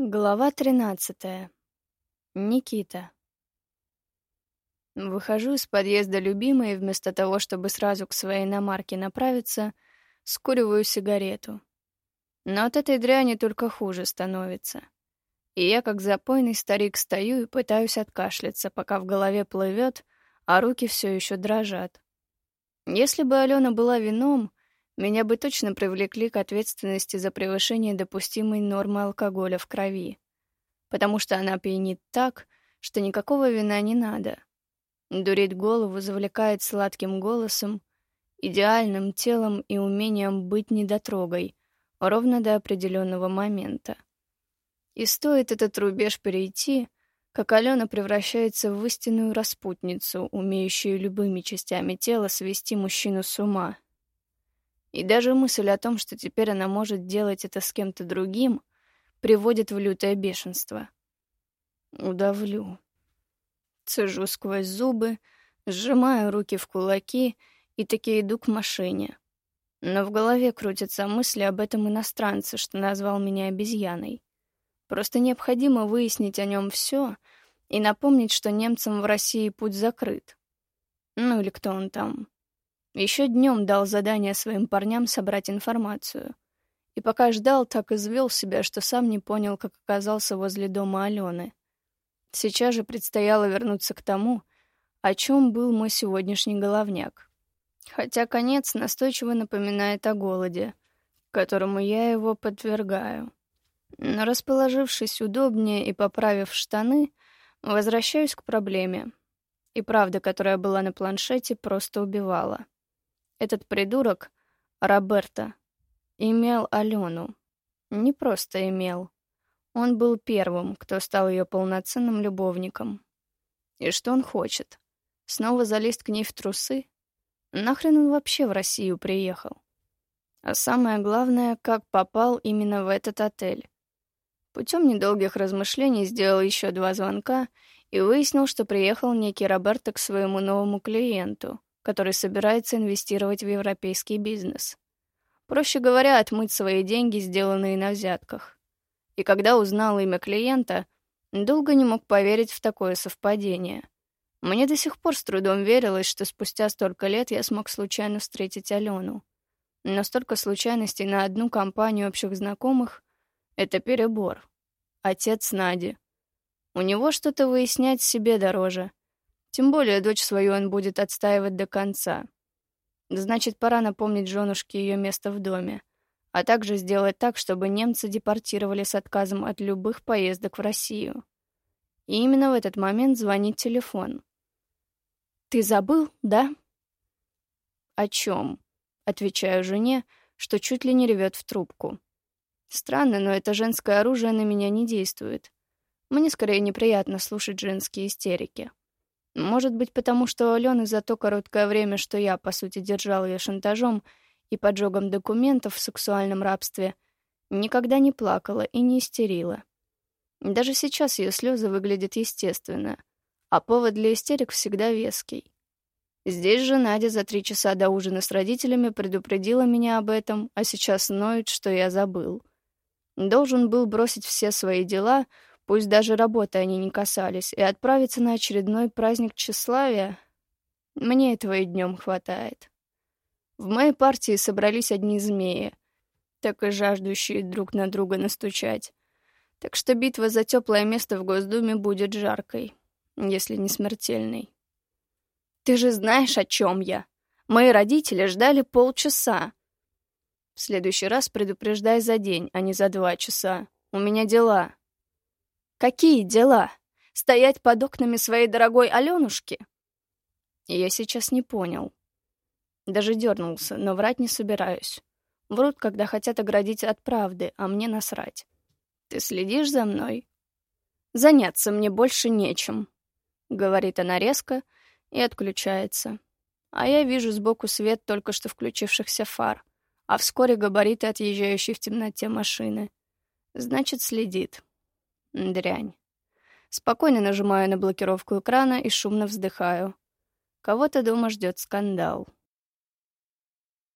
Глава тринадцатая. Никита. Выхожу из подъезда любимой и вместо того, чтобы сразу к своей иномарке направиться, скуриваю сигарету. Но от этой дряни только хуже становится. И я, как запойный старик, стою и пытаюсь откашляться, пока в голове плывет, а руки все еще дрожат. Если бы Алена была вином, меня бы точно привлекли к ответственности за превышение допустимой нормы алкоголя в крови. Потому что она пьянит так, что никакого вина не надо. Дурит голову, завлекает сладким голосом, идеальным телом и умением быть недотрогой, ровно до определенного момента. И стоит этот рубеж перейти, как Алена превращается в истинную распутницу, умеющую любыми частями тела свести мужчину с ума — и даже мысль о том, что теперь она может делать это с кем-то другим, приводит в лютое бешенство. Удавлю. Цежу сквозь зубы, сжимаю руки в кулаки и таки иду к машине. Но в голове крутятся мысли об этом иностранце, что назвал меня обезьяной. Просто необходимо выяснить о нем все и напомнить, что немцам в России путь закрыт. Ну или кто он там. Еще днем дал задание своим парням собрать информацию. И пока ждал, так извел себя, что сам не понял, как оказался возле дома Алены. Сейчас же предстояло вернуться к тому, о чем был мой сегодняшний головняк. Хотя конец настойчиво напоминает о голоде, которому я его подвергаю. Но расположившись удобнее и поправив штаны, возвращаюсь к проблеме. И правда, которая была на планшете, просто убивала. Этот придурок, Роберто, имел Алену. Не просто имел. Он был первым, кто стал ее полноценным любовником. И что он хочет? Снова залезть к ней в трусы? Нахрен он вообще в Россию приехал? А самое главное, как попал именно в этот отель. Путем недолгих размышлений сделал еще два звонка и выяснил, что приехал некий Роберто к своему новому клиенту, который собирается инвестировать в европейский бизнес. Проще говоря, отмыть свои деньги, сделанные на взятках. И когда узнал имя клиента, долго не мог поверить в такое совпадение. Мне до сих пор с трудом верилось, что спустя столько лет я смог случайно встретить Алену. Но столько случайностей на одну компанию общих знакомых — это перебор. Отец Нади. У него что-то выяснять себе дороже — тем более дочь свою он будет отстаивать до конца. Значит, пора напомнить женушке ее место в доме, а также сделать так, чтобы немцы депортировали с отказом от любых поездок в Россию. И именно в этот момент звонит телефон. «Ты забыл, да?» «О чем?» — отвечаю жене, что чуть ли не ревет в трубку. Странно, но это женское оружие на меня не действует. Мне скорее неприятно слушать женские истерики. Может быть, потому что у Алены за то короткое время, что я, по сути, держал ее шантажом и поджогом документов в сексуальном рабстве, никогда не плакала и не истерила. Даже сейчас ее слезы выглядят естественно, а повод для истерик всегда веский. Здесь же Надя за три часа до ужина с родителями предупредила меня об этом, а сейчас ноет, что я забыл. Должен был бросить все свои дела — Пусть даже работы они не касались, и отправиться на очередной праздник тщеславия, мне этого и днем хватает. В моей партии собрались одни змеи, так и жаждущие друг на друга настучать. Так что битва за теплое место в Госдуме будет жаркой, если не смертельной. Ты же знаешь, о чем я. Мои родители ждали полчаса. В следующий раз предупреждай за день, а не за два часа. У меня дела. Какие дела? Стоять под окнами своей дорогой Алёнушки? Я сейчас не понял. Даже дернулся, но врать не собираюсь. Врут, когда хотят оградить от правды, а мне насрать. Ты следишь за мной? Заняться мне больше нечем, — говорит она резко и отключается. А я вижу сбоку свет только что включившихся фар, а вскоре габариты отъезжающей в темноте машины. Значит, следит. Дрянь. Спокойно нажимаю на блокировку экрана и шумно вздыхаю. Кого-то дома ждет скандал.